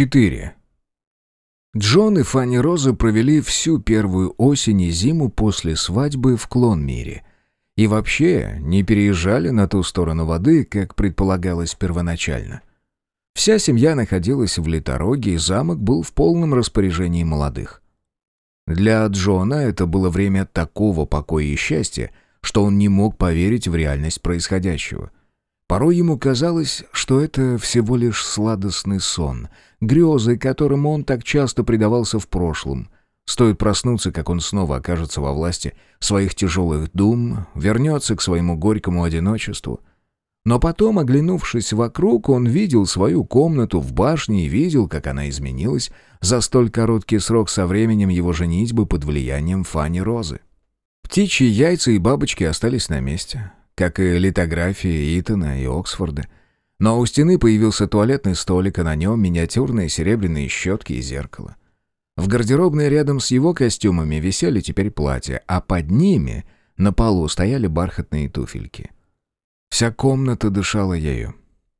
4. Джон и Фанни Роза провели всю первую осень и зиму после свадьбы в Клонмире. И вообще не переезжали на ту сторону воды, как предполагалось первоначально. Вся семья находилась в Литороге, и замок был в полном распоряжении молодых. Для Джона это было время такого покоя и счастья, что он не мог поверить в реальность происходящего – Порой ему казалось, что это всего лишь сладостный сон, грезы, которым он так часто предавался в прошлом. Стоит проснуться, как он снова окажется во власти своих тяжелых дум, вернется к своему горькому одиночеству. Но потом, оглянувшись вокруг, он видел свою комнату в башне и видел, как она изменилась за столь короткий срок со временем его женитьбы под влиянием Фани Розы. Птичьи яйца и бабочки остались на месте как и литографии Итона и Оксфорда. Но у стены появился туалетный столик, а на нем миниатюрные серебряные щетки и зеркало. В гардеробной рядом с его костюмами висели теперь платья, а под ними на полу стояли бархатные туфельки. Вся комната дышала ею.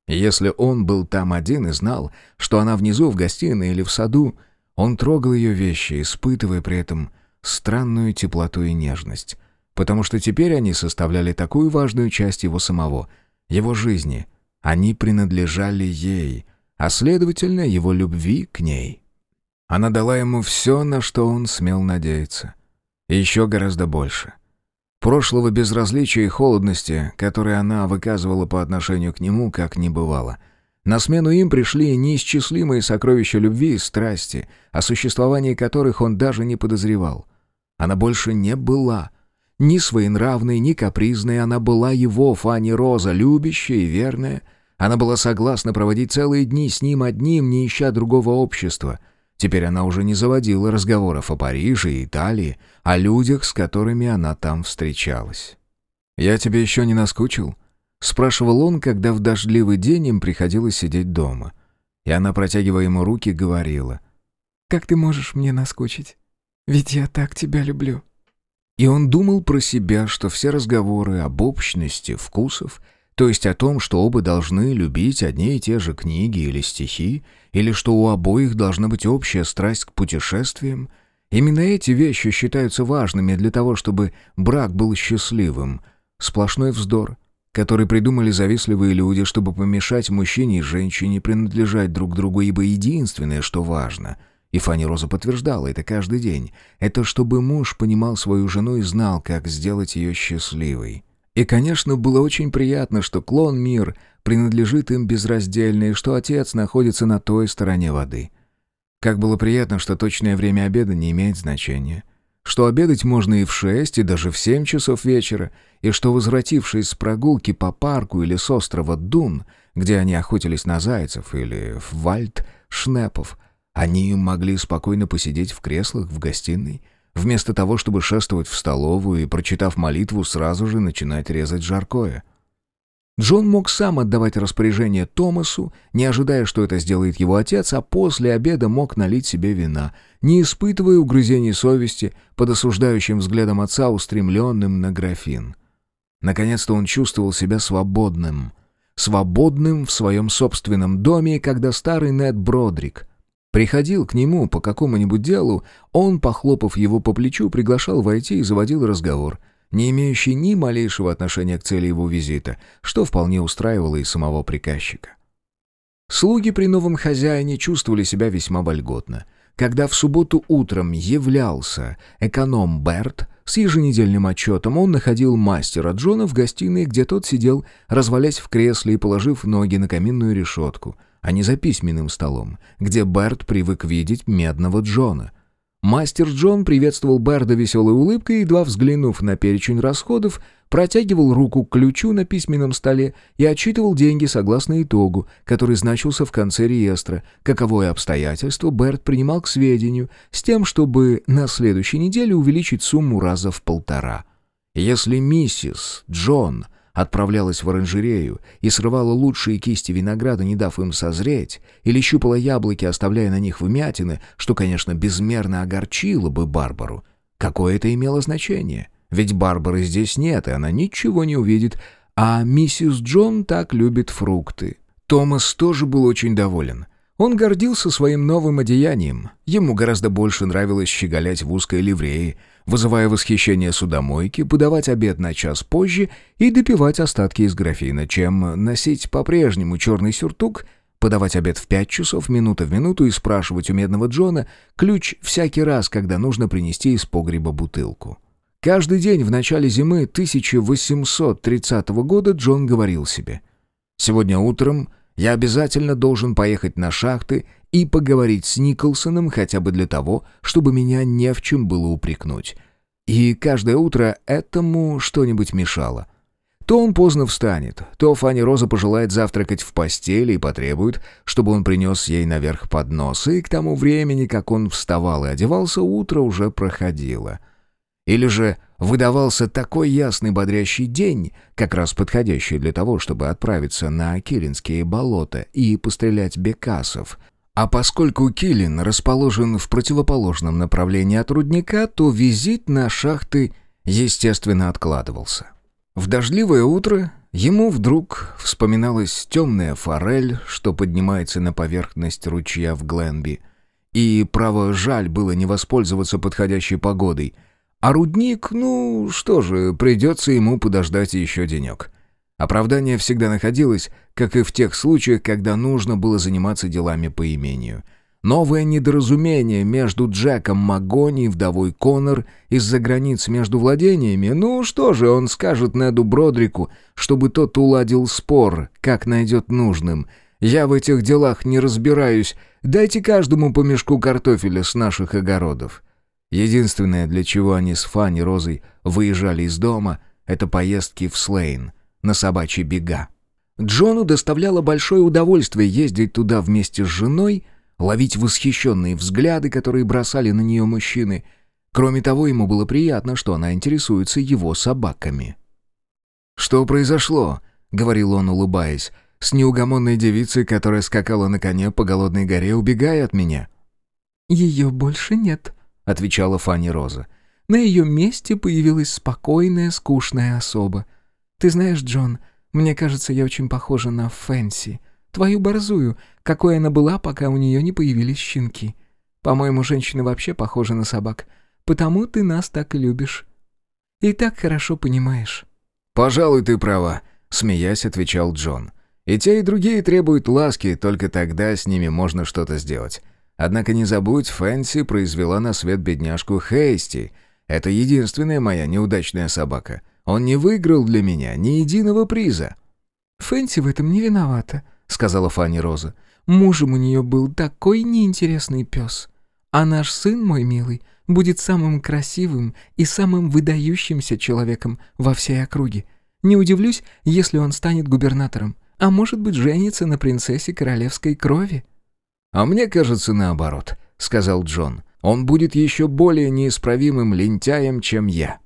Если он был там один и знал, что она внизу в гостиной или в саду, он трогал ее вещи, испытывая при этом странную теплоту и нежность — потому что теперь они составляли такую важную часть его самого, его жизни. Они принадлежали ей, а следовательно, его любви к ней. Она дала ему все, на что он смел надеяться. И еще гораздо больше. Прошлого безразличия и холодности, которые она выказывала по отношению к нему, как не бывало. На смену им пришли неисчислимые сокровища любви и страсти, о существовании которых он даже не подозревал. Она больше не была — ни своенравной, ни капризной она была его, Фанни Роза, любящая и верная. Она была согласна проводить целые дни с ним одним, не ища другого общества. Теперь она уже не заводила разговоров о Париже и Италии, о людях, с которыми она там встречалась. «Я тебе еще не наскучил?» — спрашивал он, когда в дождливый день им приходилось сидеть дома. И она, протягивая ему руки, говорила. «Как ты можешь мне наскучить? Ведь я так тебя люблю». И он думал про себя, что все разговоры об общности вкусов, то есть о том, что оба должны любить одни и те же книги или стихи, или что у обоих должна быть общая страсть к путешествиям, именно эти вещи считаются важными для того, чтобы брак был счастливым. Сплошной вздор, который придумали завистливые люди, чтобы помешать мужчине и женщине принадлежать друг другу, ибо единственное, что важно — и Фанни Роза подтверждала это каждый день. Это чтобы муж понимал свою жену и знал, как сделать ее счастливой. И, конечно, было очень приятно, что клон мир принадлежит им безраздельно, и что отец находится на той стороне воды. Как было приятно, что точное время обеда не имеет значения. Что обедать можно и в шесть, и даже в семь часов вечера, и что, возвратившись с прогулки по парку или с острова Дун, где они охотились на зайцев, или в вальд шнепов, они могли спокойно посидеть в креслах в гостиной, вместо того, чтобы шествовать в столовую и, прочитав молитву, сразу же начинать резать жаркое. Джон мог сам отдавать распоряжение Томасу, не ожидая, что это сделает его отец, а после обеда мог налить себе вина, не испытывая угрызений совести под осуждающим взглядом отца, устремленным на графин. Наконец-то он чувствовал себя свободным. Свободным в своем собственном доме, когда старый Нед Бродрик Приходил к нему по какому-нибудь делу, он, похлопав его по плечу, приглашал войти и заводил разговор, не имеющий ни малейшего отношения к цели его визита, что вполне устраивало и самого приказчика. Слуги при новом хозяине чувствовали себя весьма вольготно. Когда в субботу утром являлся эконом Берт с еженедельным отчетом, он находил мастера Джона в гостиной, где тот сидел, развалясь в кресле и положив ноги на каминную решетку — а не за письменным столом, где Берт привык видеть медного Джона. Мастер Джон приветствовал Берда веселой улыбкой едва взглянув на перечень расходов, протягивал руку к ключу на письменном столе и отчитывал деньги согласно итогу, который значился в конце реестра. Каковое обстоятельство Берт принимал к сведению, с тем, чтобы на следующей неделе увеличить сумму раза в полтора. Если миссис Джон отправлялась в оранжерею и срывала лучшие кисти винограда, не дав им созреть, или щупала яблоки, оставляя на них вмятины, что, конечно, безмерно огорчило бы Барбару. Какое это имело значение? Ведь Барбары здесь нет, и она ничего не увидит, а миссис Джон так любит фрукты. Томас тоже был очень доволен. Он гордился своим новым одеянием. Ему гораздо больше нравилось щеголять в узкой ливреи, вызывая восхищение судомойки, подавать обед на час позже и допивать остатки из графина, чем носить по-прежнему черный сюртук, подавать обед в пять часов минута в минуту и спрашивать у медного Джона ключ всякий раз, когда нужно принести из погреба бутылку. Каждый день в начале зимы 1830 года Джон говорил себе «Сегодня утром я обязательно должен поехать на шахты и поговорить с Николсоном хотя бы для того, чтобы меня не в чем было упрекнуть. И каждое утро этому что-нибудь мешало. То он поздно встанет, то Фанни Роза пожелает завтракать в постели и потребует, чтобы он принес ей наверх поднос, и к тому времени, как он вставал и одевался, утро уже проходило. Или же выдавался такой ясный бодрящий день, как раз подходящий для того, чтобы отправиться на Килинские болота и пострелять бекасов. А поскольку Килин расположен в противоположном направлении от рудника, то визит на шахты, естественно, откладывался. В дождливое утро ему вдруг вспоминалась темная форель, что поднимается на поверхность ручья в Гленби. И, право, жаль было не воспользоваться подходящей погодой — а рудник, ну, что же, придется ему подождать еще денек. Оправдание всегда находилось, как и в тех случаях, когда нужно было заниматься делами по имению. Новое недоразумение между Джеком Магони и вдовой Коннор из-за границ между владениями. Ну что же, он скажет Неду Бродрику, чтобы тот уладил спор, как найдет нужным. Я в этих делах не разбираюсь. Дайте каждому по мешку картофеля с наших огородов. Единственное, для чего они с Фанни Розой выезжали из дома, это поездки в Слейн, на собачьи бега. Джону доставляло большое удовольствие ездить туда вместе с женой, ловить восхищенные взгляды, которые бросали на нее мужчины. Кроме того, ему было приятно, что она интересуется его собаками. «Что произошло?» — говорил он, улыбаясь. «С неугомонной девицей, которая скакала на коне по голодной горе, убегая от меня». «Ее больше нет», отвечала Фанни Роза. На ее месте появилась спокойная, скучная особа. Ты знаешь, Джон, мне кажется, я очень похожа на Фэнси, твою борзую, какой она была, пока у нее не появились щенки. По-моему, женщины вообще похожи на собак, потому ты нас так и любишь. И так хорошо понимаешь». «Пожалуй, ты права», — смеясь отвечал Джон. «И те, и другие требуют ласки, только тогда с ними можно что-то сделать. Однако не забудь, Фэнси произвела на свет бедняжку Хейсти. Это единственная моя неудачная собака. Он не выиграл для меня ни единого приза». «Фэнси в этом не виновата», — сказала Фанни Роза. «Мужем у нее был такой неинтересный пес. А наш сын, мой милый, будет самым красивым и самым выдающимся человеком во всей округе. Не удивлюсь, если он станет губернатором, а может быть женится на принцессе королевской крови». «А мне кажется, наоборот», — сказал Джон. «Он будет еще более неисправимым лентяем, чем я».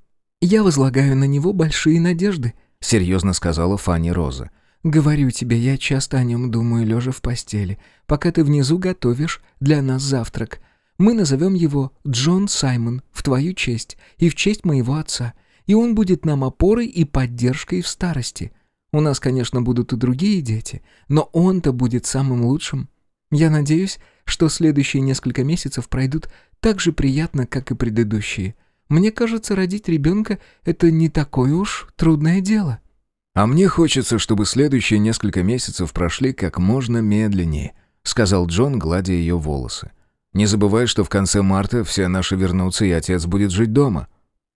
«Я возлагаю на него большие надежды», — серьезно сказала Фанни Роза. «Говорю тебе, я часто о нем думаю, лежа в постели, пока ты внизу готовишь для нас завтрак. Мы назовем его Джон Саймон в твою честь и в честь моего отца, и он будет нам опорой и поддержкой в старости. У нас, конечно, будут и другие дети, но он-то будет самым лучшим. Я надеюсь, что следующие несколько месяцев пройдут так же приятно, как и предыдущие. Мне кажется, родить ребенка — это не такое уж трудное дело». «А мне хочется, чтобы следующие несколько месяцев прошли как можно медленнее», — сказал Джон, гладя ее волосы. «Не забывай, что в конце марта все наши вернутся, и отец будет жить дома».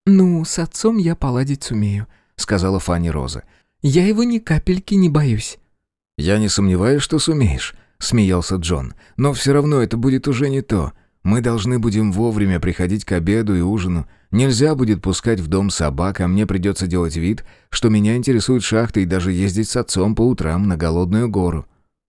«Ну, с отцом я поладить сумею», — сказала Фанни Роза. «Я его ни капельки не боюсь». «Я не сомневаюсь, что сумеешь», — смеялся Джон. «Но все равно это будет уже не то. Мы должны будем вовремя приходить к обеду и ужину. Нельзя будет пускать в дом собак, а мне придется делать вид, что меня интересует шахта и даже ездить с отцом по утрам на голодную гору».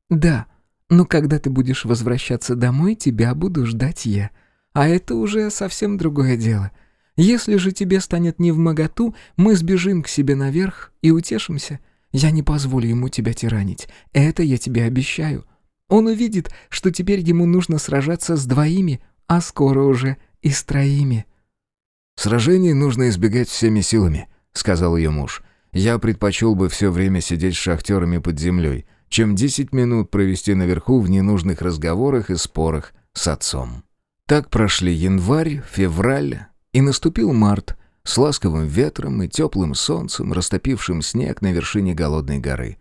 «Да, но когда ты будешь возвращаться домой, тебя буду ждать я. А это уже совсем другое дело. Если же тебе станет не в моготу, мы сбежим к себе наверх и утешимся. Я не позволю ему тебя тиранить. Это я тебе обещаю. Он увидит, что теперь ему нужно сражаться с двоими, а скоро уже и с троими». «Сражений нужно избегать всеми силами», — сказал ее муж. «Я предпочел бы все время сидеть с шахтерами под землей, чем 10 минут провести наверху в ненужных разговорах и спорах с отцом. Так прошли январь, февраль, и наступил март с ласковым ветром и теплым солнцем, растопившим снег на вершине голодной горы.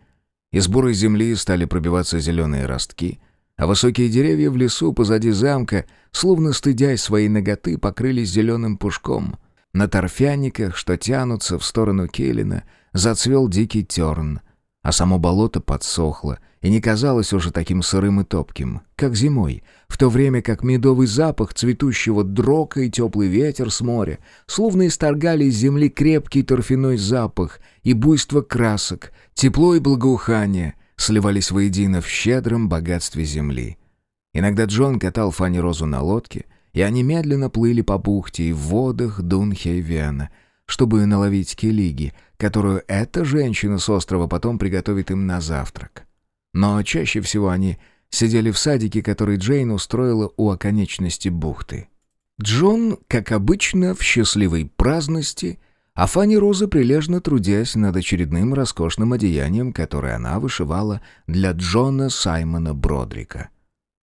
Из бурой земли стали пробиваться зеленые ростки, а высокие деревья в лесу позади замка, словно стыдясь своей ноготы, покрылись зеленым пушком. На торфяниках, что тянутся в сторону Келлина, зацвел дикий терн, а само болото подсохло и не казалось уже таким сырым и топким, как зимой, в то время как медовый запах цветущего дрока и теплый ветер с моря словно исторгали из земли крепкий торфяной запах и буйство красок, тепло и благоухание сливались воедино в щедром богатстве земли. Иногда Джон катал Фанни Розу на лодке, и они медленно плыли по бухте и в водах Дунхейвена, чтобы наловить келиги, которую эта женщина с острова потом приготовит им на завтрак. Но чаще всего они сидели в садике, который Джейн устроила у оконечности бухты. Джон, как обычно, в счастливой праздности, а Фанни Роза прилежно трудясь над очередным роскошным одеянием, которое она вышивала для Джона Саймона Бродрика.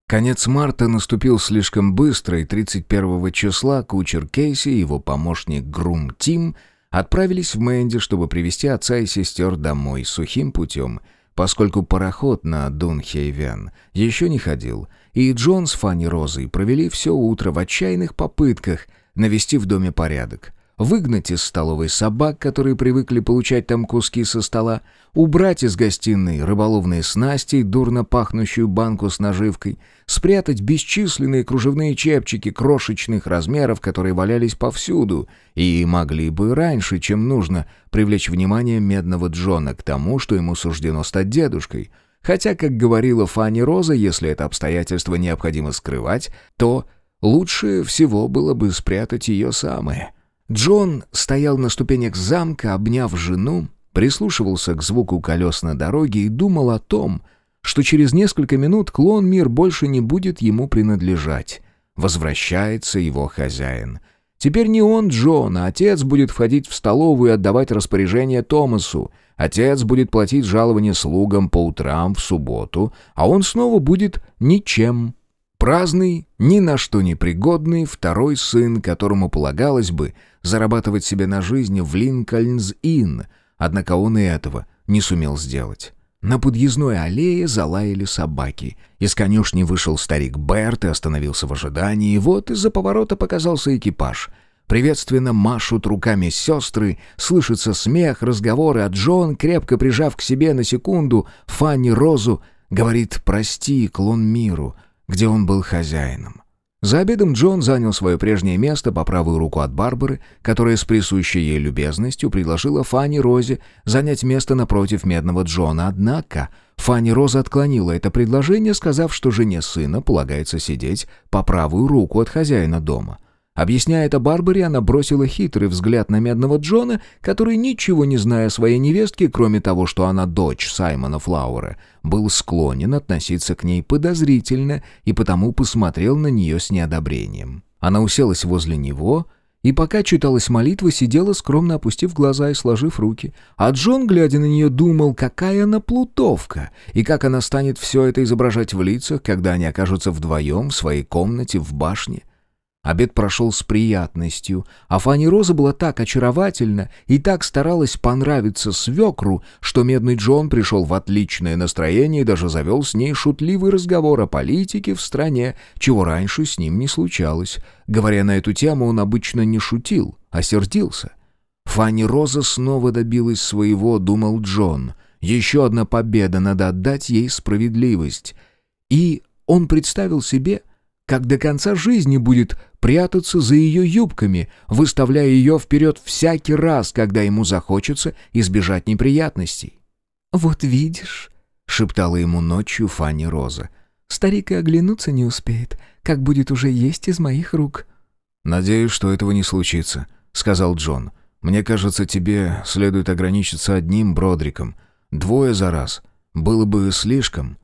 Конец марта наступил слишком быстро, и 31 числа кучер Кейси и его помощник Грум Тим отправились в Мэнди, чтобы привести отца и сестер домой сухим путем — поскольку пароход на Дунхейвен еще не ходил, и Джон с Фанни Розой провели все утро в отчаянных попытках навести в доме порядок выгнать из столовой собак, которые привыкли получать там куски со стола, убрать из гостиной рыболовные снасти и дурно пахнущую банку с наживкой, спрятать бесчисленные кружевные чепчики крошечных размеров, которые валялись повсюду, и могли бы раньше, чем нужно, привлечь внимание медного Джона к тому, что ему суждено стать дедушкой. Хотя, как говорила Фанни Роза, если это обстоятельство необходимо скрывать, то лучше всего было бы спрятать ее самое — Джон стоял на ступенях замка, обняв жену, прислушивался к звуку колес на дороге и думал о том, что через несколько минут клон мир больше не будет ему принадлежать. Возвращается его хозяин. Теперь не он, Джон, а отец будет входить в столовую и отдавать распоряжение Томасу. Отец будет платить жалование слугам по утрам в субботу, а он снова будет ничем. Праздный, ни на что не пригодный второй сын, которому полагалось бы зарабатывать себе на жизнь в Линкольнс-Инн, однако он и этого не сумел сделать. На подъездной аллее залаяли собаки. Из конюшни вышел старик Берт и остановился в ожидании, и вот из-за поворота показался экипаж. Приветственно машут руками сестры, слышится смех, разговоры, а Джон, крепко прижав к себе на секунду Фанни Розу, говорит «Прости, клон миру», где он был хозяином. За обедом Джон занял свое прежнее место по правую руку от Барбары, которая с присущей ей любезностью предложила Фанни Розе занять место напротив медного Джона. Однако Фанни Роза отклонила это предложение, сказав, что жене сына полагается сидеть по правую руку от хозяина дома. Объясняя это Барбаре, она бросила хитрый взгляд на медного Джона, который, ничего не зная о своей невестке, кроме того, что она дочь Саймона Флауэра, был склонен относиться к ней подозрительно и потому посмотрел на нее с неодобрением. Она уселась возле него и, пока читалась молитва, сидела, скромно опустив глаза и сложив руки. А Джон, глядя на нее, думал, какая она плутовка, и как она станет все это изображать в лицах, когда они окажутся вдвоем в своей комнате в башне. Обед прошел с приятностью, а Фанни Роза была так очаровательна и так старалась понравиться свекру, что Медный Джон пришел в отличное настроение и даже завел с ней шутливый разговор о политике в стране, чего раньше с ним не случалось. Говоря на эту тему, он обычно не шутил, а сердился. Фанни Роза снова добилась своего, думал Джон. Еще одна победа, надо отдать ей справедливость. И он представил себе, как до конца жизни будет прятаться за ее юбками, выставляя ее вперед всякий раз, когда ему захочется избежать неприятностей. «Вот видишь», — шептала ему ночью Фанни Роза, «старик и оглянуться не успеет, как будет уже есть из моих рук». «Надеюсь, что этого не случится», — сказал Джон. «Мне кажется, тебе следует ограничиться одним Бродриком. Двое за раз. Было бы слишком».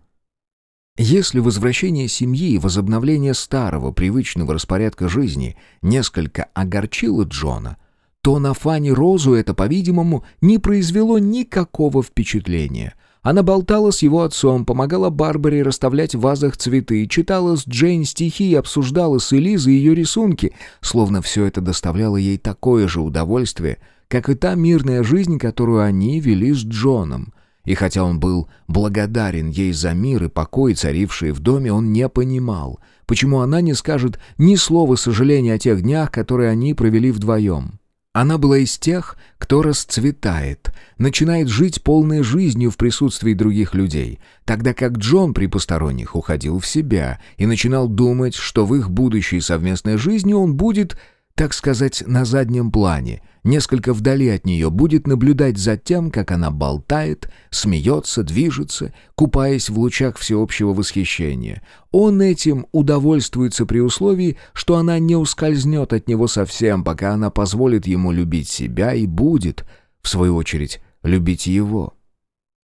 Если возвращение семьи и возобновление старого привычного распорядка жизни несколько огорчило Джона, то на Фанни Розу это, по-видимому, не произвело никакого впечатления. Она болтала с его отцом, помогала Барбаре расставлять в вазах цветы, читала с Джейн стихи и обсуждала с Элизой ее рисунки, словно все это доставляло ей такое же удовольствие, как и та мирная жизнь, которую они вели с Джоном. И хотя он был благодарен ей за мир и покой, царившие в доме, он не понимал, почему она не скажет ни слова сожаления о тех днях, которые они провели вдвоем. Она была из тех, кто расцветает, начинает жить полной жизнью в присутствии других людей, тогда как Джон при посторонних уходил в себя и начинал думать, что в их будущей совместной жизни он будет так сказать, на заднем плане, несколько вдали от нее, будет наблюдать за тем, как она болтает, смеется, движется, купаясь в лучах всеобщего восхищения. Он этим удовольствуется при условии, что она не ускользнет от него совсем, пока она позволит ему любить себя и будет, в свою очередь, любить его.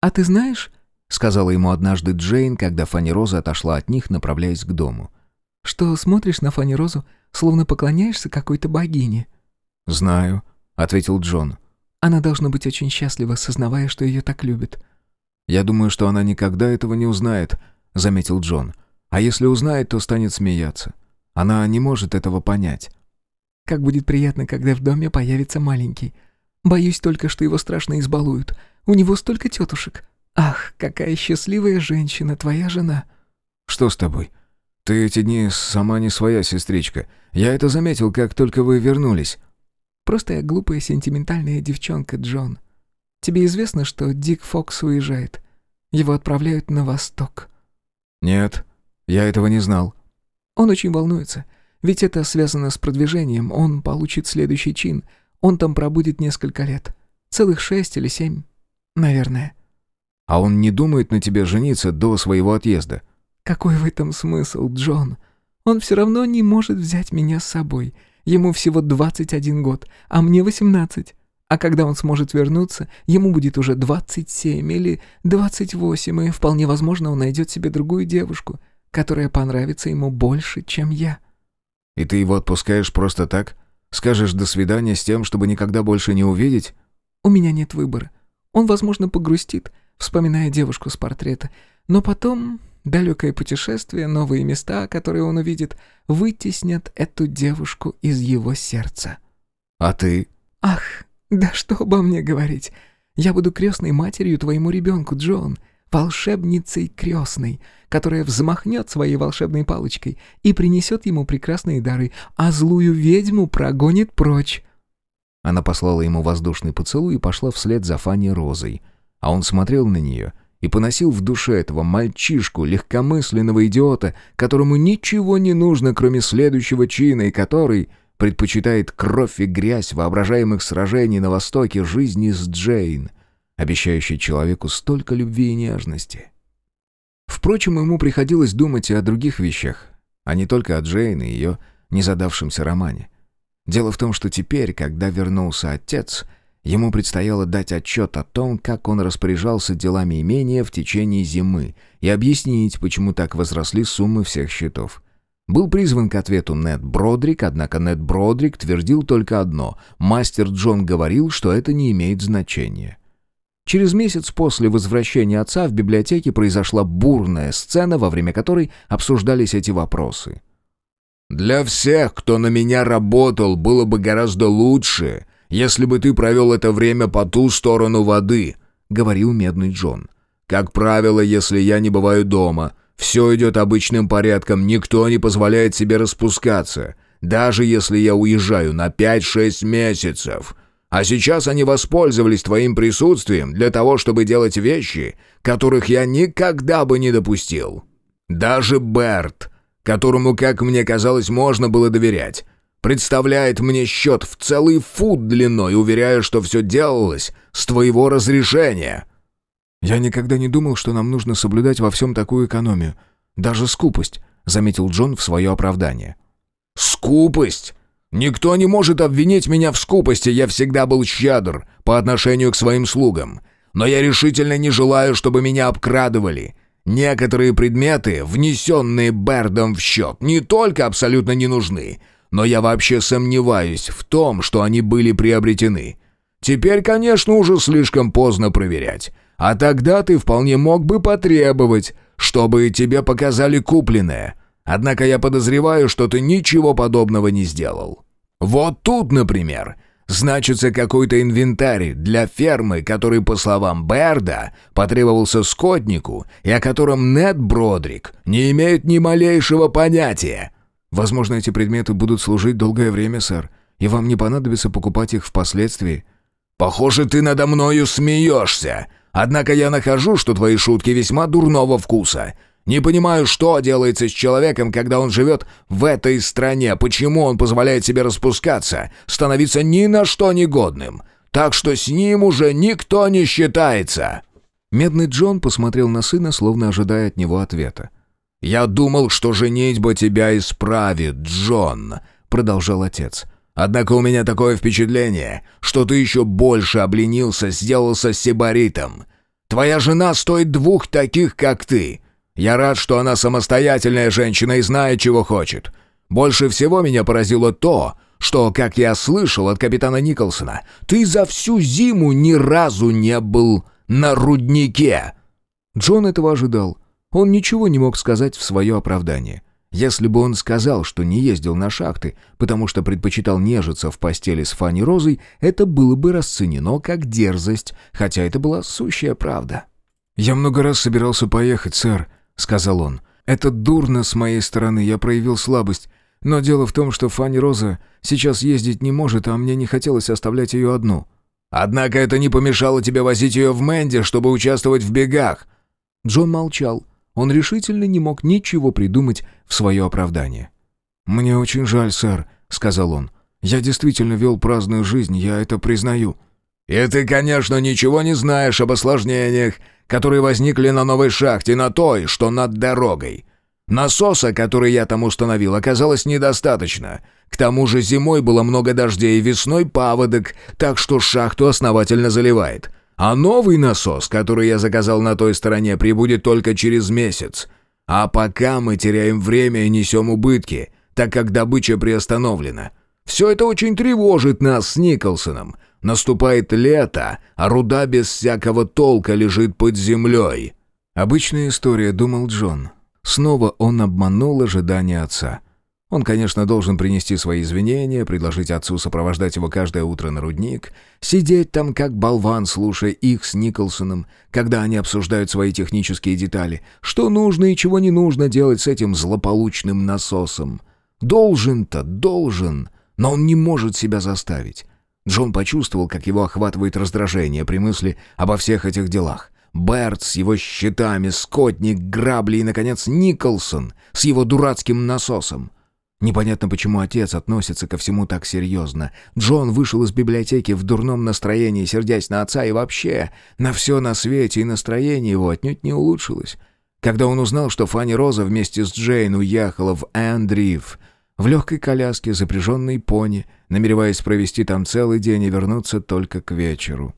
«А ты знаешь...» — сказала ему однажды Джейн, когда Фанни Роза отошла от них, направляясь к дому. «Что смотришь на Фанни Розу словно поклоняешься какой-то богине». «Знаю», — ответил Джон. «Она должна быть очень счастлива, сознавая, что ее так любят». «Я думаю, что она никогда этого не узнает», — заметил Джон. «А если узнает, то станет смеяться. Она не может этого понять». «Как будет приятно, когда в доме появится маленький. Боюсь только, что его страшно избалуют. У него столько тетушек. Ах, какая счастливая женщина, твоя жена». «Что с тобой? Ты эти дни сама не своя сестричка. Я это заметил, как только вы вернулись». «Просто я глупая сентиментальная девчонка, Джон. Тебе известно, что Дик Фокс уезжает? Его отправляют на восток». «Нет, я этого не знал». «Он очень волнуется. Ведь это связано с продвижением. Он получит следующий чин. Он там пробудет несколько лет. Целых шесть или семь, наверное». «А он не думает на тебе жениться до своего отъезда?» «Какой в этом смысл, Джон? Он все равно не может взять меня с собой. Ему всего 21 год, а мне 18. А когда он сможет вернуться, ему будет уже 27 или 28, и вполне возможно, он найдет себе другую девушку, которая понравится ему больше, чем я». «И ты его отпускаешь просто так? Скажешь «до свидания» с тем, чтобы никогда больше не увидеть?» «У меня нет выбора. Он, возможно, погрустит, вспоминая девушку с портрета, но потом Далекое путешествие, новые места, которые он увидит, вытеснят эту девушку из его сердца. А ты? Ах, да что обо мне говорить. Я буду крестной матерью твоему ребенку, Джон, волшебницей крестной, которая взмахнет своей волшебной палочкой и принесет ему прекрасные дары, а злую ведьму прогонит прочь. Она послала ему воздушный поцелуй и пошла вслед за Фанни Розой, а он смотрел на нее — и поносил в душе этого мальчишку, легкомысленного идиота, которому ничего не нужно, кроме следующего чина, и который предпочитает кровь и грязь воображаемых сражений на востоке жизни с Джейн, обещающей человеку столько любви и нежности. Впрочем, ему приходилось думать и о других вещах, а не только о Джейн и ее незадавшемся романе. Дело в том, что теперь, когда вернулся отец, Ему предстояло дать отчет о том, как он распоряжался делами имения в течение зимы и объяснить, почему так возросли суммы всех счетов. Был призван к ответу Нед Бродрик, однако Нед Бродрик твердил только одно – мастер Джон говорил, что это не имеет значения. Через месяц после возвращения отца в библиотеке произошла бурная сцена, во время которой обсуждались эти вопросы. «Для всех, кто на меня работал, было бы гораздо лучше», если бы ты провел это время по ту сторону воды», — говорил Медный Джон. «Как правило, если я не бываю дома, все идет обычным порядком, никто не позволяет себе распускаться, даже если я уезжаю на 5-6 месяцев. А сейчас они воспользовались твоим присутствием для того, чтобы делать вещи, которых я никогда бы не допустил. Даже Берт, которому, как мне казалось, можно было доверять, представляет мне счет в целый фут длиной, уверяя, что все делалось с твоего разрешения». «Я никогда не думал, что нам нужно соблюдать во всем такую экономию. Даже скупость», — заметил Джон в свое оправдание. «Скупость? Никто не может обвинить меня в скупости, я всегда был щедр по отношению к своим слугам. Но я решительно не желаю, чтобы меня обкрадывали». Некоторые предметы, внесенные Бердом в счет, не только абсолютно не нужны, но я вообще сомневаюсь в том, что они были приобретены. Теперь, конечно, уже слишком поздно проверять. А тогда ты вполне мог бы потребовать, чтобы тебе показали купленное. Однако я подозреваю, что ты ничего подобного не сделал. Вот тут, например, значится какой-то инвентарь для фермы, который, по словам Берда, потребовался скотнику, и о котором Нед Бродрик не имеет ни малейшего понятия. Возможно, эти предметы будут служить долгое время, сэр, и вам не понадобится покупать их впоследствии. Похоже, ты надо мною смеешься. Однако я нахожу, что твои шутки весьма дурного вкуса. Не понимаю, что делается с человеком, когда он живет в этой стране, почему он позволяет себе распускаться, становиться ни на что негодным. Так что с ним уже никто не считается». Медный Джон посмотрел на сына, словно ожидая от него ответа. «Я думал, что женитьба тебя исправит, Джон», — продолжал отец. «Однако у меня такое впечатление, что ты еще больше обленился, сделался сибаритом. Твоя жена стоит двух таких, как ты. Я рад, что она самостоятельная женщина и знает, чего хочет. Больше всего меня поразило то, что, как я слышал от капитана Николсона, ты за всю зиму ни разу не был на руднике». Джон этого ожидал. Он ничего не мог сказать в свое оправдание. Если бы он сказал, что не ездил на шахты, потому что предпочитал нежиться в постели с Фанни Розой, это было бы расценено как дерзость, хотя это была сущая правда. «Я много раз собирался поехать, сэр», — сказал он. «Это дурно с моей стороны, я проявил слабость. Но дело в том, что Фанни Роза сейчас ездить не может, а мне не хотелось оставлять ее одну». «Однако это не помешало тебе возить ее в Мэнди, чтобы участвовать в бегах». Джон молчал. Он решительно не мог ничего придумать в свое оправдание. «Мне очень жаль, сэр», — сказал он. «Я действительно вел праздную жизнь, я это признаю». «И ты, конечно, ничего не знаешь об осложнениях, которые возникли на новой шахте, на той, что над дорогой. Насоса, который я там установил, оказалось недостаточно. К тому же зимой было много дождей, весной паводок, так что шахту основательно заливает. А новый насос, который я заказал на той стороне, прибудет только через месяц. А пока мы теряем время и несем убытки, так как добыча приостановлена. Все это очень тревожит нас с Николсоном. Наступает лето, а руда без всякого толка лежит под землей». «Обычная история», — думал Джон. Снова он обманул ожидания отца. Он, конечно, должен принести свои извинения, предложить отцу сопровождать его каждое утро на рудник, сидеть там как болван, слушая их с Николсоном, когда они обсуждают свои технические детали, что нужно и чего не нужно делать с этим злополучным насосом. Должен-то, должен, но он не может себя заставить. Джон почувствовал, как его охватывает раздражение при мысли обо всех этих делах. Берт с его щитами, скотник, грабли и, наконец, Николсон с его дурацким насосом. Непонятно, почему отец относится ко всему так серьезно. Джон вышел из библиотеки в дурном настроении, сердясь на отца и вообще на все на свете, и настроение его отнюдь не улучшилось. Когда он узнал, что Фанни Роза вместе с Джейн уехала в Эндриф, в легкой коляске, запряженной пони, намереваясь провести там целый день и вернуться только к вечеру.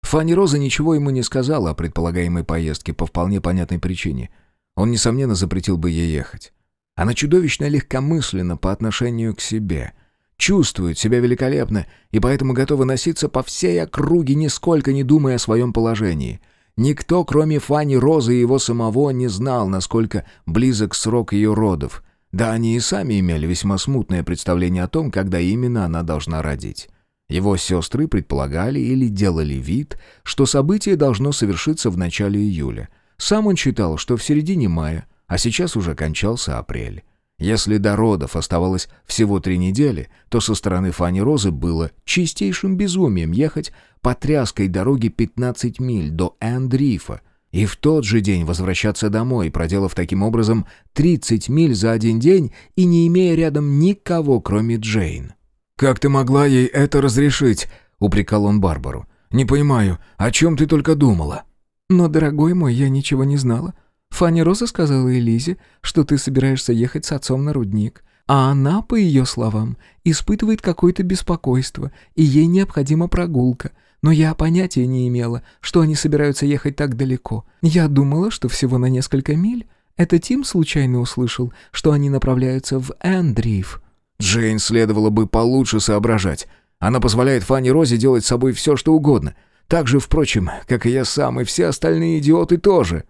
Фанни Роза ничего ему не сказала о предполагаемой поездке по вполне понятной причине. Он, несомненно, запретил бы ей ехать. Она чудовищно легкомысленна по отношению к себе, чувствует себя великолепно и поэтому готова носиться по всей округе, нисколько не думая о своем положении. Никто, кроме Фанни Розы и его самого, не знал, насколько близок срок ее родов — да они и сами имели весьма смутное представление о том, когда именно она должна родить. Его сестры предполагали или делали вид, что событие должно совершиться в начале июля. Сам он считал, что в середине мая, а сейчас уже кончался апрель. Если до родов оставалось всего три недели, то со стороны Фани Розы было чистейшим безумием ехать по тряской дороге 15 миль до Эндрифа, и в тот же день возвращаться домой, проделав таким образом 30 миль за один день и не имея рядом никого, кроме Джейн. «Как ты могла ей это разрешить?» — упрекал он Барбару. «Не понимаю, о чем ты только думала?» «Но, дорогой мой, я ничего не знала. Фанни Роза сказала Элизе, что ты собираешься ехать с отцом на рудник, а она, по ее словам, испытывает какое-то беспокойство, и ей необходима прогулка — но я понятия не имела, что они собираются ехать так далеко. Я думала, что всего на несколько миль. Это Тим случайно услышал, что они направляются в Эндриф. Джейн следовало бы получше соображать. Она позволяет Фанни Розе делать с собой все, что угодно. Так же, впрочем, как и я сам, и все остальные идиоты тоже».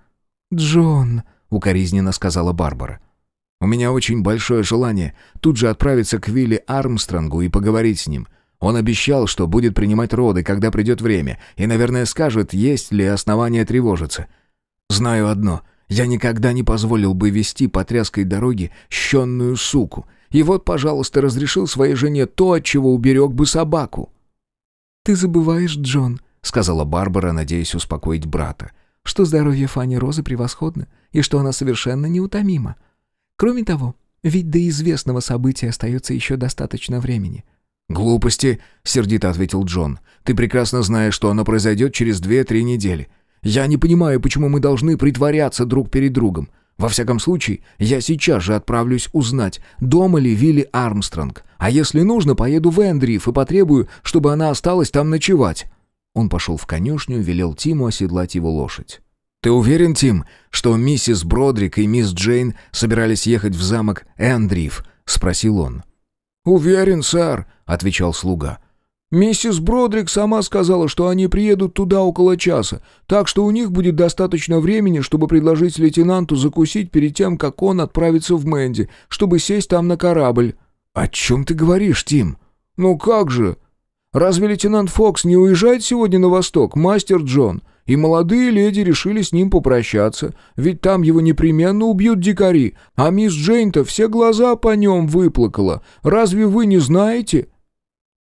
«Джон», — укоризненно сказала Барбара. «У меня очень большое желание тут же отправиться к Вилли Армстронгу и поговорить с ним. Он обещал, что будет принимать роды, когда придет время, и, наверное, скажет, есть ли основания тревожиться. Знаю одно — я никогда не позволил бы вести по тряской дороге щенную суку. И вот, пожалуйста, разрешил своей жене то, от чего уберег бы собаку». «Ты забываешь, Джон», — сказала Барбара, надеясь успокоить брата, «что здоровье Фани Розы превосходно и что она совершенно неутомима. Кроме того, ведь до известного события остается еще достаточно времени». «Глупости», — сердито ответил Джон. «Ты прекрасно знаешь, что оно произойдет через две-три недели. Я не понимаю, почему мы должны притворяться друг перед другом. Во всяком случае, я сейчас же отправлюсь узнать, дома ли Вилли Армстронг. А если нужно, поеду в Эндриф и потребую, чтобы она осталась там ночевать». Он пошел в конюшню, велел Тиму оседлать его лошадь. «Ты уверен, Тим, что миссис Бродрик и мисс Джейн собирались ехать в замок Эндриф?» — спросил он. «Уверен, сэр», — отвечал слуга. Миссис Бродрик сама сказала, что они приедут туда около часа, так что у них будет достаточно времени, чтобы предложить лейтенанту закусить перед тем, как он отправится в Мэнди, чтобы сесть там на корабль». «О чем ты говоришь, Тим?» «Ну как же? Разве лейтенант Фокс не уезжает сегодня на восток, мастер Джон?» И молодые леди решили с ним попрощаться, ведь там его непременно убьют дикари, а мисс Джейн-то все глаза по нем выплакала. Разве вы не знаете?»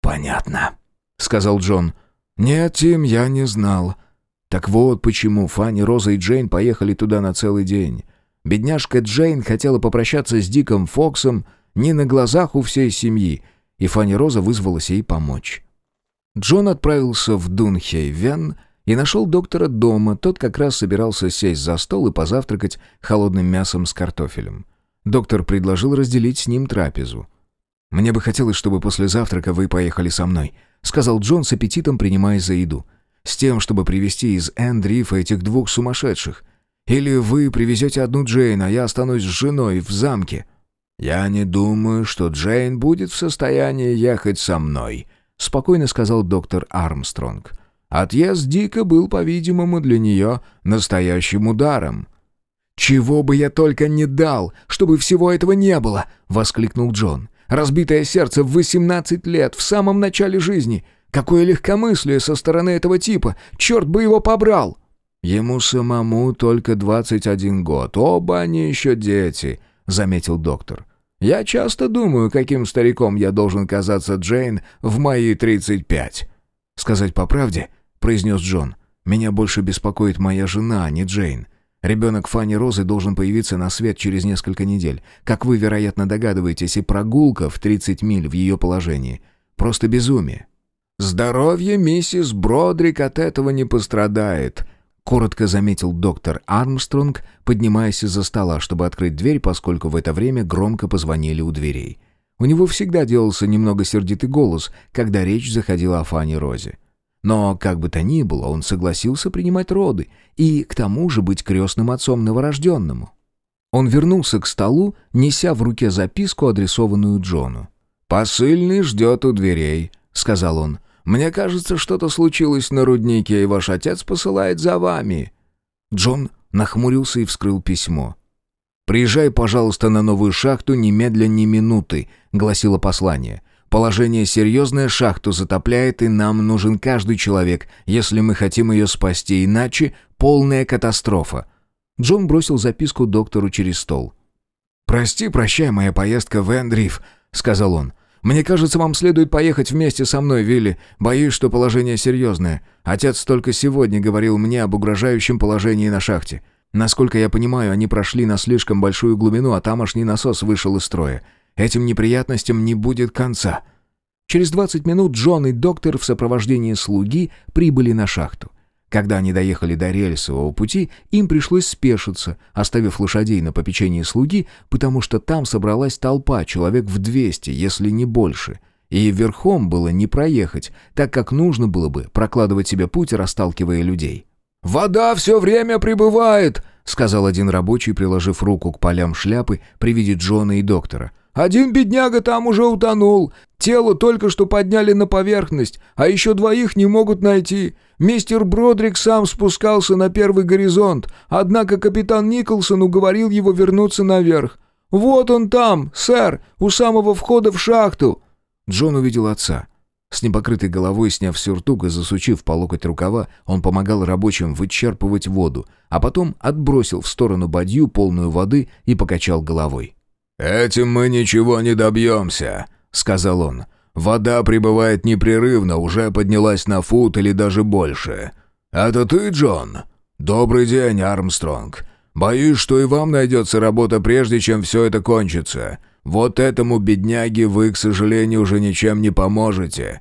«Понятно», — сказал Джон. «Нет, Тим, я не знал. Так вот почему Фанни, Роза и Джейн поехали туда на целый день. Бедняжка Джейн хотела попрощаться с Диком Фоксом не на глазах у всей семьи, и Фанни Роза вызвалась ей помочь». Джон отправился в Дунхейвен и нашел доктора дома. Тот как раз собирался сесть за стол и позавтракать холодным мясом с картофелем. Доктор предложил разделить с ним трапезу. «Мне бы хотелось, чтобы после завтрака вы поехали со мной», — сказал Джон с аппетитом, принимаясь за еду. «С тем, чтобы привезти из Эндрифа этих двух сумасшедших. Или вы привезете одну Джейн, а я останусь с женой в замке». «Я не думаю, что Джейн будет в состоянии ехать со мной», — спокойно сказал доктор Армстронг. «Отъезд Дика был, по-видимому, для нее настоящим ударом». «Чего бы я только не дал, чтобы всего этого не было!» — воскликнул Джон. Разбитое сердце в 18 лет, в самом начале жизни. Какое легкомыслие со стороны этого типа. Черт бы его побрал!» «Ему самому только 21 год. Оба они еще дети», — заметил доктор. «Я часто думаю, каким стариком я должен казаться Джейн в мои 35». «Сказать по правде», — произнес Джон, — «меня больше беспокоит моя жена, а не Джейн. Ребенок Фанни Розы должен появиться на свет через несколько недель. Как вы, вероятно, догадываетесь, и прогулка в 30 миль в ее положении. Просто безумие. «Здоровье миссис Бродрик от этого не пострадает», — коротко заметил доктор Армстронг, поднимаясь из-за стола, чтобы открыть дверь, поскольку в это время громко позвонили у дверей. У него всегда делался немного сердитый голос, когда речь заходила о Фанни Розе. Но, как бы то ни было, он согласился принимать роды и, к тому же, быть крестным отцом новорожденному. Он вернулся к столу, неся в руке записку, адресованную Джону. «Посыльный ждет у дверей», — сказал он. «Мне кажется, что-то случилось на руднике, и ваш отец посылает за вами». Джон нахмурился и вскрыл письмо. «Приезжай, пожалуйста, на новую шахту немедленно ни минуты», — гласило послание. Положение серьезное, шахту затопляет, и нам нужен каждый человек, если мы хотим ее спасти, иначе полная катастрофа». Джон бросил записку доктору через стол. «Прости, прощай, моя поездка в Эндриф», — сказал он. «Мне кажется, вам следует поехать вместе со мной, Вилли. Боюсь, что положение серьезное. Отец только сегодня говорил мне об угрожающем положении на шахте. Насколько я понимаю, они прошли на слишком большую глубину, а тамошний насос вышел из строя. Этим неприятностям не будет конца. Через 20 минут Джон и доктор в сопровождении слуги прибыли на шахту. Когда они доехали до рельсового пути, им пришлось спешиться, оставив лошадей на попечении слуги, потому что там собралась толпа, человек в 200, если не больше. И верхом было не проехать, так как нужно было бы прокладывать себе путь, расталкивая людей. «Вода все время прибывает!» — сказал один рабочий, приложив руку к полям шляпы при виде Джона и доктора. Один бедняга там уже утонул. Тело только что подняли на поверхность, а еще двоих не могут найти. Мистер Бродрик сам спускался на первый горизонт, однако капитан Николсон уговорил его вернуться наверх. Вот он там, сэр, у самого входа в шахту». Джон увидел отца. С непокрытой головой, сняв сюртук и засучив по локоть рукава, он помогал рабочим вычерпывать воду, а потом отбросил в сторону бадью полную воды и покачал головой. «Этим мы ничего не добьемся», — сказал он. «Вода прибывает непрерывно, уже поднялась на фут или даже больше. Это ты, Джон? Добрый день, Армстронг. Боюсь, что и вам найдется работа, прежде чем все это кончится. Вот этому бедняге вы, к сожалению, уже ничем не поможете».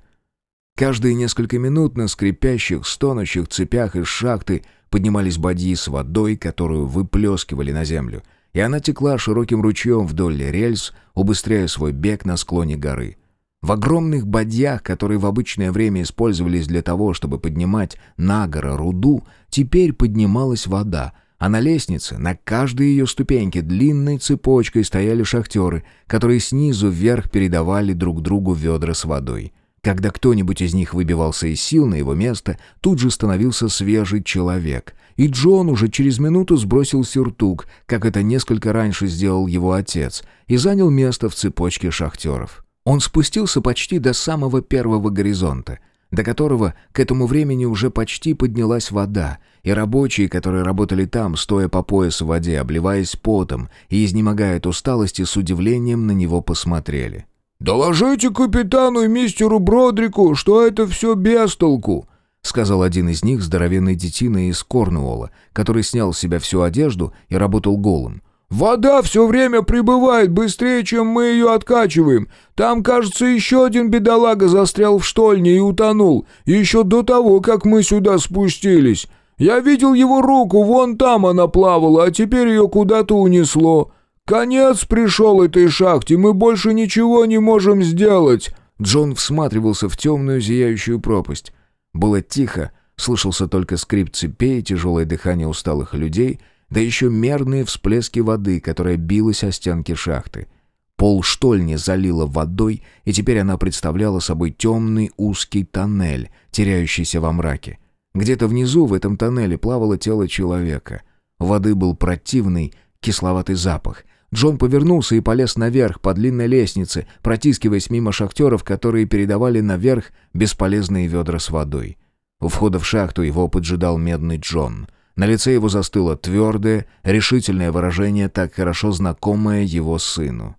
Каждые несколько минут на скрипящих, стонущих цепях из шахты поднимались бадьи с водой, которую выплескивали на землю — и она текла широким ручьем вдоль рельс, убыстряя свой бег на склоне горы. В огромных бадьях, которые в обычное время использовались для того, чтобы поднимать на гору руду, теперь поднималась вода, а на лестнице, на каждой ее ступеньке длинной цепочкой стояли шахтеры, которые снизу вверх передавали друг другу ведра с водой. Когда кто-нибудь из них выбивался из сил на его место, тут же становился свежий человек, и Джон уже через минуту сбросил сюртук, как это несколько раньше сделал его отец, и занял место в цепочке шахтеров. Он спустился почти до самого первого горизонта, до которого к этому времени уже почти поднялась вода, и рабочие, которые работали там, стоя по пояс в воде, обливаясь потом и изнемогая от усталости, с удивлением на него посмотрели. «Доложите капитану и мистеру Бродрику, что это все без толку», — сказал один из них, здоровенный детина из Корнуолла, который снял с себя всю одежду и работал голым. «Вода все время прибывает быстрее, чем мы ее откачиваем. Там, кажется, еще один бедолага застрял в штольне и утонул, еще до того, как мы сюда спустились. Я видел его руку, вон там она плавала, а теперь ее куда-то унесло. Конец пришел этой шахте, мы больше ничего не можем сделать». Джон всматривался в темную зияющую пропасть. Было тихо, слышался только скрип цепей, тяжелое дыхание усталых людей, да еще мерные всплески воды, которая билась о стенки шахты. Пол штольни залило водой, и теперь она представляла собой темный узкий тоннель, теряющийся во мраке. Где-то внизу в этом тоннеле плавало тело человека. У воды был противный, кисловатый запах. Джон повернулся и полез наверх по длинной лестнице, протискиваясь мимо шахтеров, которые передавали наверх бесполезные ведра с водой. У входа в шахту его поджидал медный Джон. На лице его застыло твердое, решительное выражение, так хорошо знакомое его сыну.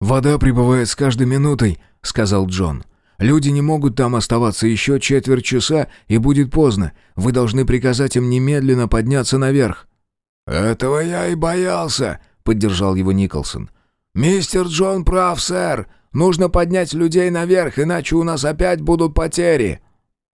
«Вода прибывает с каждой минутой», — сказал Джон. «Люди не могут там оставаться еще четверть часа, и будет поздно. Вы должны приказать им немедленно подняться наверх». «Этого я и боялся», — поддержал его Николсон. «Мистер Джон прав, сэр. Нужно поднять людей наверх, иначе у нас опять будут потери».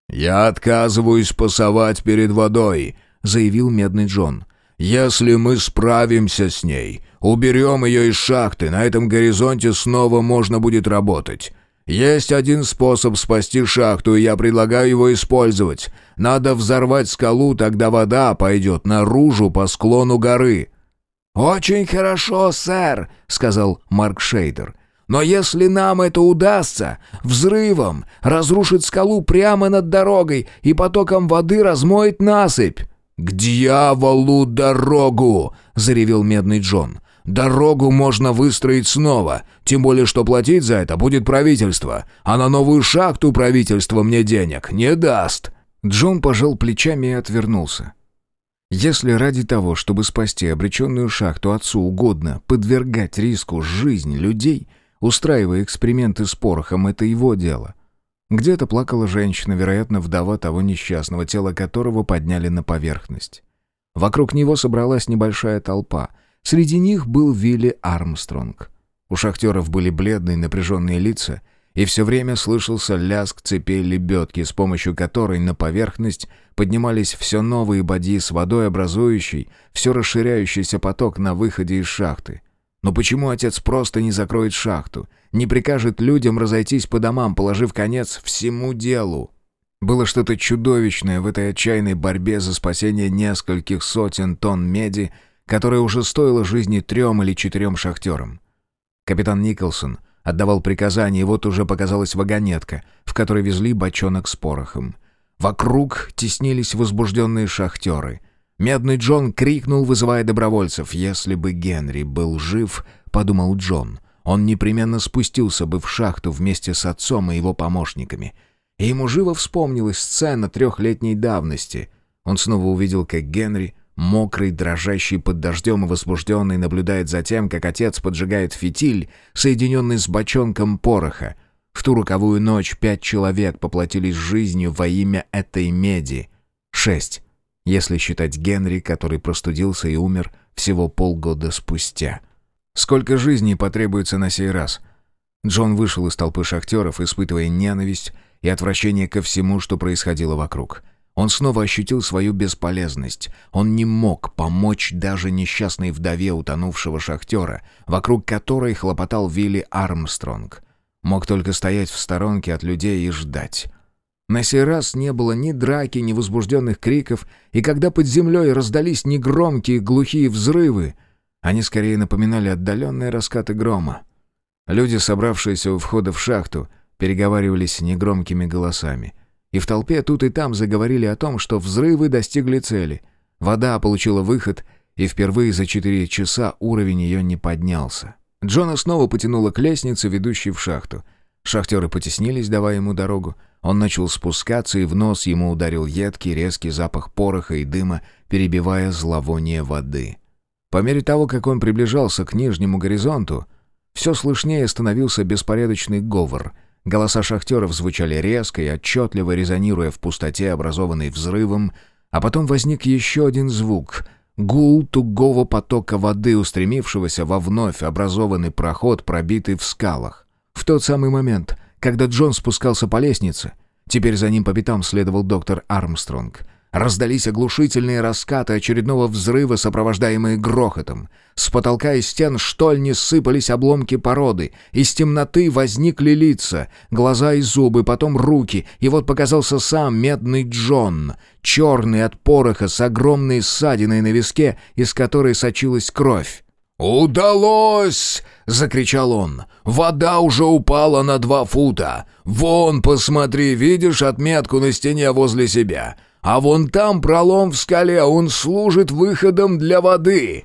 «Я отказываюсь пасовать перед водой», — заявил Медный Джон. «Если мы справимся с ней, уберем ее из шахты, на этом горизонте снова можно будет работать. Есть один способ спасти шахту, и я предлагаю его использовать. Надо взорвать скалу, тогда вода пойдет наружу по склону горы». «Очень хорошо, сэр», — сказал Марк Шейдер. «Но если нам это удастся, взрывом разрушит скалу прямо над дорогой и потоком воды размоет насыпь». «К дьяволу дорогу!» — заревел Медный Джон. «Дорогу можно выстроить снова, тем более что платить за это будет правительство, а на новую шахту правительство мне денег не даст». Джон пожал плечами и отвернулся. Если ради того, чтобы спасти обреченную шахту отцу угодно подвергать риску жизнь людей, устраивая эксперименты с порохом, это его дело. Где-то плакала женщина, вероятно, вдова того несчастного, тело которого подняли на поверхность. Вокруг него собралась небольшая толпа. Среди них был Вилли Армстронг. У шахтеров были бледные напряженные лица — и все время слышался лязг цепей лебедки, с помощью которой на поверхность поднимались все новые бадьи с водой, образующей все расширяющийся поток на выходе из шахты. Но почему отец просто не закроет шахту, не прикажет людям разойтись по домам, положив конец всему делу? Было что-то чудовищное в этой отчаянной борьбе за спасение нескольких сотен тонн меди, которая уже стоила жизни трем или четырем шахтерам. Капитан Николсон отдавал приказания, и вот уже показалась вагонетка, в которой везли бочонок с порохом. Вокруг теснились возбужденные шахтеры. Медный Джон крикнул, вызывая добровольцев. «Если бы Генри был жив», — подумал Джон, — «он непременно спустился бы в шахту вместе с отцом и его помощниками». И ему живо вспомнилась сцена трехлетней давности. Он снова увидел, как Генри, мокрый, дрожащий под дождем и возбужденный, наблюдает за тем, как отец поджигает фитиль, соединенный с бочонком пороха. В ту роковую ночь пять человек поплатились жизнью во имя этой меди. Шесть, если считать Генри, который простудился и умер всего полгода спустя. Сколько жизней потребуется на сей раз? Джон вышел из толпы шахтеров, испытывая ненависть и отвращение ко всему, что происходило вокруг. Он снова ощутил свою бесполезность. Он не мог помочь даже несчастной вдове утонувшего шахтера, вокруг которой хлопотал Вилли Армстронг. Мог только стоять в сторонке от людей и ждать. На сей раз не было ни драки, ни возбужденных криков, и когда под землей раздались негромкие глухие взрывы, они скорее напоминали отдаленные раскаты грома. Люди, собравшиеся у входа в шахту, переговаривались негромкими голосами. И в толпе тут и там заговорили о том, что взрывы достигли цели. Вода получила выход, и впервые за четыре часа уровень ее не поднялся. Джона снова потянуло к лестнице, ведущей в шахту. Шахтеры потеснились, давая ему дорогу. Он начал спускаться, и в нос ему ударил едкий, резкий запах пороха и дыма, перебивая зловоние воды. По мере того, как он приближался к нижнему горизонту, все слышнее становился беспорядочный говор — Голоса шахтеров звучали резко и отчетливо, резонируя в пустоте, образованной взрывом, а потом возник еще один звук — гул тугого потока воды, устремившегося во вновь образованный проход, пробитый в скалах. В тот самый момент, когда Джон спускался по лестнице, теперь за ним по пятам следовал доктор Армстронг — Раздались оглушительные раскаты очередного взрыва, сопровождаемые грохотом. С потолка и стен штольни сыпались обломки породы. Из темноты возникли лица, глаза и зубы, потом руки, и вот показался сам медный Джон, черный от пороха с огромной ссадиной на виске, из которой сочилась кровь. «Удалось!» — закричал он. «Вода уже упала на два фута. Вон, посмотри, видишь отметку на стене возле себя. А вон там пролом в скале, он служит выходом для воды!»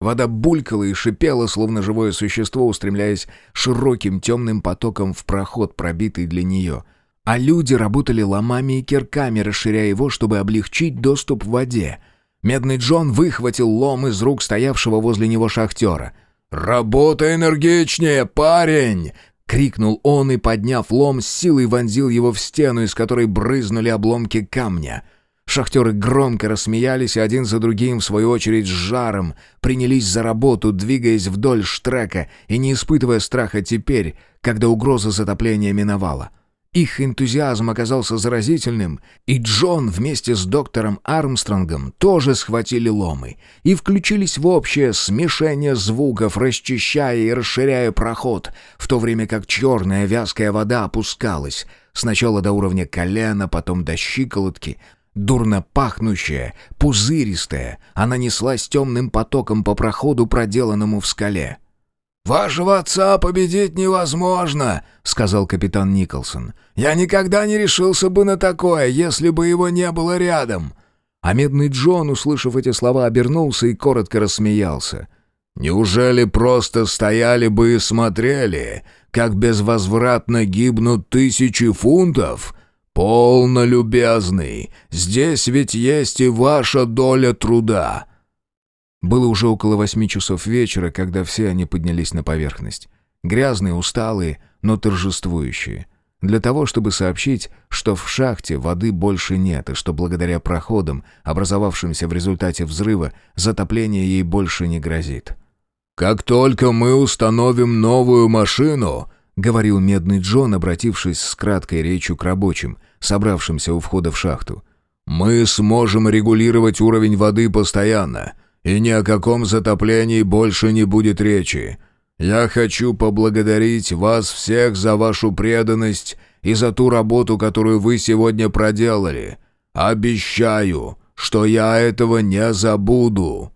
Вода булькала и шипела, словно живое существо, устремляясь широким темным потоком в проход, пробитый для нее. А люди работали ломами и кирками, расширяя его, чтобы облегчить доступ в воде. Медный Джон выхватил лом из рук стоявшего возле него шахтера. «Работа энергичнее, парень!» — крикнул он и, подняв лом, с силой вонзил его в стену, из которой брызнули обломки камня. Шахтеры громко рассмеялись, и один за другим, в свою очередь, с жаром принялись за работу, двигаясь вдоль штрека и не испытывая страха теперь, когда угроза затопления миновала. Их энтузиазм оказался заразительным, и Джон вместе с доктором Армстронгом тоже схватили ломы и включились в общее смешение звуков, расчищая и расширяя проход, в то время как черная вязкая вода опускалась, сначала до уровня колена, потом до щиколотки, дурно пахнущая, пузыристая, она неслась темным потоком по проходу, проделанному в скале. «Вашего отца победить невозможно», — сказал капитан Николсон. «Я никогда не решился бы на такое, если бы его не было рядом». А медный Джон, услышав эти слова, обернулся и коротко рассмеялся. «Неужели просто стояли бы и смотрели, как безвозвратно гибнут тысячи фунтов? Полно любезный, здесь ведь есть и ваша доля труда». Было уже около восьми часов вечера, когда все они поднялись на поверхность. Грязные, усталые, но торжествующие. Для того, чтобы сообщить, что в шахте воды больше нет, и что благодаря проходам, образовавшимся в результате взрыва, затопление ей больше не грозит. «Как только мы установим новую машину», — говорил Медный Джон, обратившись с краткой речью к рабочим, собравшимся у входа в шахту, «мы сможем регулировать уровень воды постоянно» и ни о каком затоплении больше не будет речи. Я хочу поблагодарить вас всех за вашу преданность и за ту работу, которую вы сегодня проделали. Обещаю, что я этого не забуду».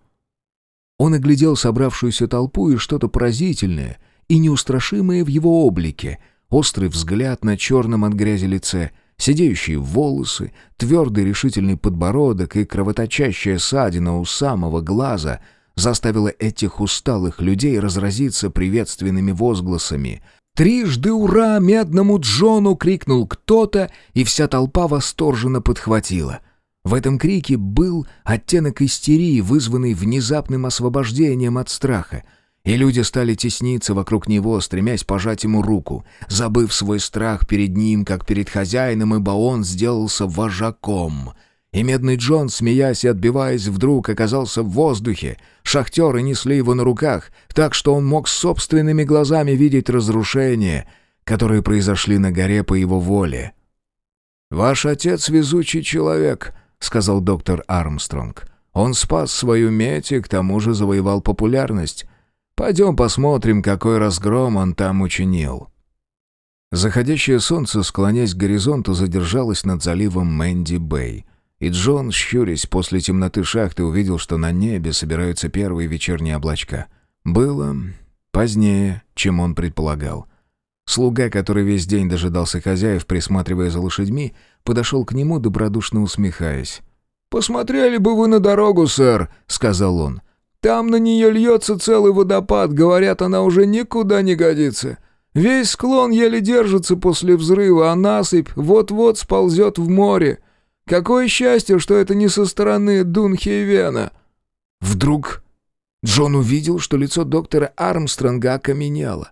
Он оглядел собравшуюся толпу, и что-то поразительное и неустрашимое в его облике. Острый взгляд на черном от грязи лице, сидеющие волосы, твердый решительный подбородок и кровоточащая ссадина у самого глаза заставила этих усталых людей разразиться приветственными возгласами — Трижды «Ура!» медному Джону крикнул кто-то, и вся толпа восторженно подхватила. В этом крике был оттенок истерии, вызванный внезапным освобождением от страха. И люди стали тесниться вокруг него, стремясь пожать ему руку, забыв свой страх перед ним, как перед хозяином, ибо он сделался вожаком — и Медный Джон, смеясь и отбиваясь, вдруг оказался в воздухе. Шахтеры несли его на руках, так что он мог собственными глазами видеть разрушения, которые произошли на горе по его воле. «Ваш отец везучий человек», — сказал доктор Армстронг. «Он спас свою медь и к тому же завоевал популярность. Пойдем посмотрим, какой разгром он там учинил». Заходящее солнце, склоняясь к горизонту, задержалось над заливом Мэнди-Бэй — и Джон, щурясь после темноты шахты, увидел, что на небе собираются первые вечерние облачка. Было позднее, чем он предполагал. Слуга, который весь день дожидался хозяев, присматривая за лошадьми, подошел к нему, добродушно усмехаясь. «Посмотрели бы вы на дорогу, сэр», — сказал он. «Там на нее льется целый водопад, говорят, она уже никуда не годится. Весь склон еле держится после взрыва, а насыпь вот-вот сползет в море. Какое счастье, что это не со стороны Дунхейвена!» Вдруг Джон увидел, что лицо доктора Армстронга окаменело.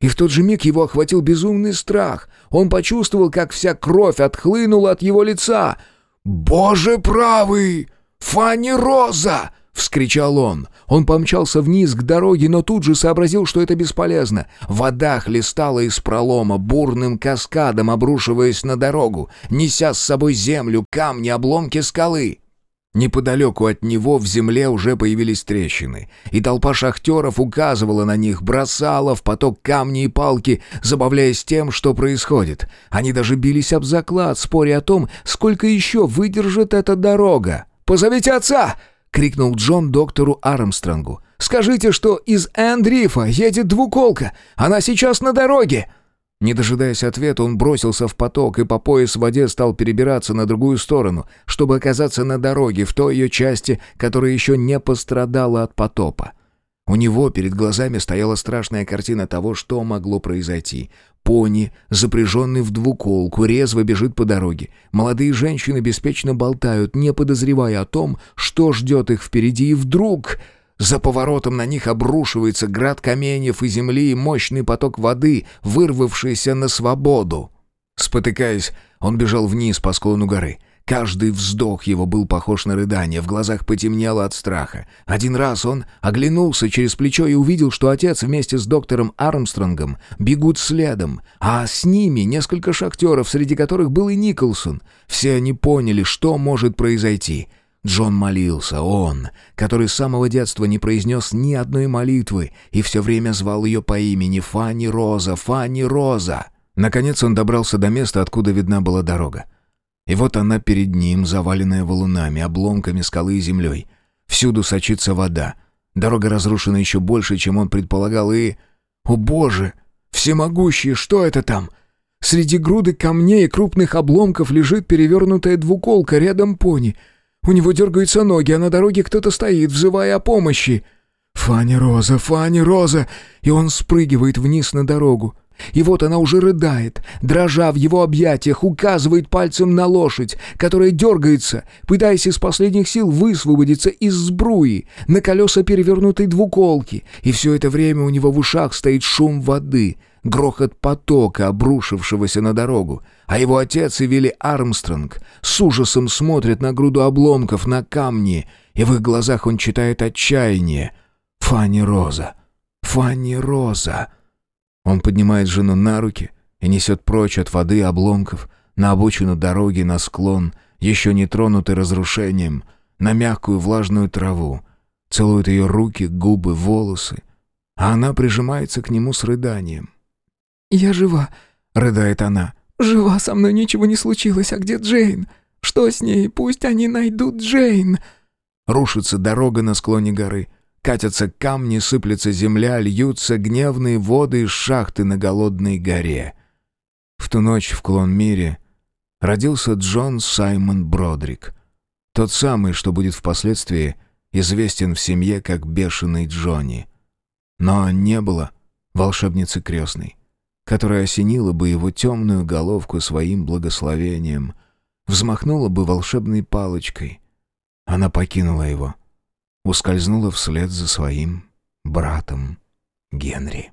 И в тот же миг его охватил безумный страх. Он почувствовал, как вся кровь отхлынула от его лица. «Боже правый! Фанни Роза!» — вскричал он. Он помчался вниз к дороге, но тут же сообразил, что это бесполезно. Вода хлестала из пролома, бурным каскадом обрушиваясь на дорогу, неся с собой землю, камни, обломки скалы. Неподалеку от него в земле уже появились трещины, и толпа шахтеров указывала на них, бросала в поток камни и палки, забавляясь тем, что происходит. Они даже бились об заклад, споря о том, сколько еще выдержит эта дорога. «Позовите отца!» — крикнул Джон доктору Армстронгу. «Скажите, что из Эндрифа едет двуколка! Она сейчас на дороге!» Не дожидаясь ответа, он бросился в поток и по пояс в воде стал перебираться на другую сторону, чтобы оказаться на дороге в той ее части, которая еще не пострадала от потопа. У него перед глазами стояла страшная картина того, что могло произойти. Пони, запряженный в двуколку, резво бежит по дороге. Молодые женщины беспечно болтают, не подозревая о том, что ждет их впереди, и вдруг... За поворотом на них обрушивается град каменьев и земли и мощный поток воды, вырвавшийся на свободу. Спотыкаясь, он бежал вниз по склону горы — Каждый вздох его был похож на рыдание, в глазах потемнело от страха. Один раз он оглянулся через плечо и увидел, что отец вместе с доктором Армстронгом бегут следом, а с ними несколько шахтеров, среди которых был и Николсон. Все они поняли, что может произойти. Джон молился, он, который с самого детства не произнес ни одной молитвы и все время звал ее по имени Фанни Роза, Фанни Роза. Наконец он добрался до места, откуда видна была дорога. И вот она перед ним, заваленная валунами, обломками скалы и землей. Всюду сочится вода. Дорога разрушена еще больше, чем он предполагал, и... О боже! Всемогущий, что это там? Среди груды камней и крупных обломков лежит перевернутая двуколка, рядом пони. У него дергаются ноги, а на дороге кто-то стоит, взывая о помощи. «Фанни Роза, Фанни Роза!» И он спрыгивает вниз на дорогу. И вот она уже рыдает, дрожа в его объятиях, указывает пальцем на лошадь, которая дергается, пытаясь из последних сил высвободиться из сбруи, на колеса перевернутой двуколки. И все это время у него в ушах стоит шум воды, грохот потока, обрушившегося на дорогу. А его отец и Вилли Армстронг с ужасом смотрят на груду обломков, на камни, и в их глазах он читает отчаяние. «Фанни Роза! Фанни Роза!» Он поднимает жену на руки и несет прочь от воды обломков, на обочину дороги, на склон, еще не тронутый разрушением, на мягкую влажную траву, целует ее руки, губы, волосы, а она прижимается к нему с рыданием. «Я жива», — рыдает она. «Жива, со мной ничего не случилось, а где Джейн? Что с ней? Пусть они найдут Джейн!» Рушится дорога на склоне горы — Катятся камни, сыплется земля, льются гневные воды из шахты на голодной горе. В ту ночь в Клон-Мире родился Джон Саймон Бродрик. Тот самый, что будет впоследствии известен в семье как Бешеный Джонни. Но не было волшебницы крестной, которая осенила бы его темную головку своим благословением, взмахнула бы волшебной палочкой. Она покинула его — ускользнула вслед за своим братом Генри.